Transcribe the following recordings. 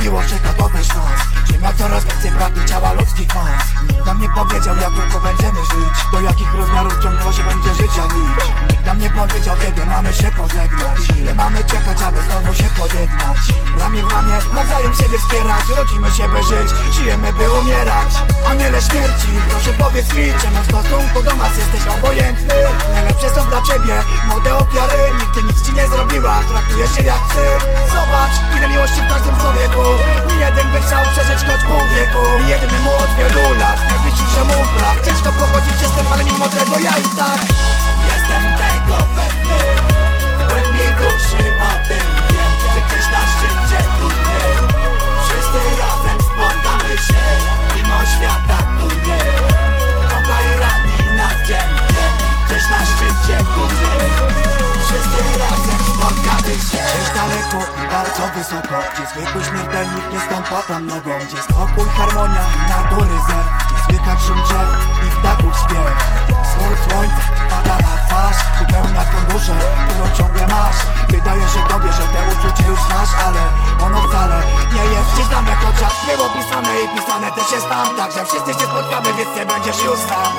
zrobiło światowy szans Ziemia coraz więcej pragnie ciała ludzkich mas Nikt nam nie powiedział jak długo będziemy żyć. Do jakich rozmiarów ciągnęło się będzie życia nić Nikt nam nie powiedział kiedy mamy się pożegnać. Ile mamy czekać aby znowu się pojednać Ramię w ramię nawzajem siebie wspierać. Rodzimy się by żyć, żyjemy by umierać. Aniele śmierci, proszę powiedz mi Czemu w stosunku do nas? Jesteś obojętny. Najlepsze dla ciebie. Młode ofiary Nigdy nic ci nie zrobiła, traktujesz się jak psy Zobacz, ile miłości w każdym człowieku. Nie jeden by chciał przeżyć choć pół wieku. Jedyny od wielu lat, nie widzi, że mu brak. Ciężko pogodzić się z tym, ale mimo tego ja i tak I bardzo wysoko. Gdzie zwykły śmiertelnik nie stąpa tam nogą. Gdzie spokój, harmonia i natury zer. Gdzie słychać szum drzew i ptaków śpiew. Wschód słońca pada na twarz Wypełnia tą duszę, którą ciągle masz. Wydaje się tobie, że te uczucie już znasz Ale ono wcale nie jest wcisnam jak czas. Było pisane i pisane też jest tam. Także wszyscy się spotkamy, więc nie będziesz już sam.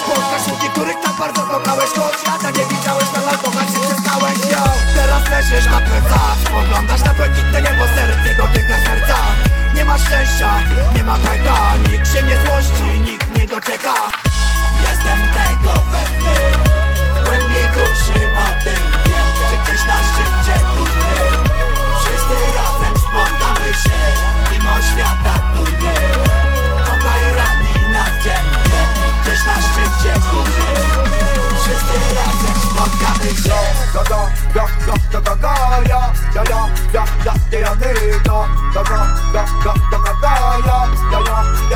Spotkasz ludzi, których tak bardzo kochałeś Choć lata nie widziałeś, nadal szczęścia, nie ma pecha Nikt się nie złości, nikt nie doczeka Jestem tego pewny W głębi o tym wiem Że gdzieś na szczycie trudny Wszyscy razem spotkamy się Mimo świata trudny Obaj ranni na wdziękę Gdzieś na szczycie trudny Wszyscy razem spotkamy się Go go go go go go go ja ja ja ja ja ja ja ty go go go go go Yeah.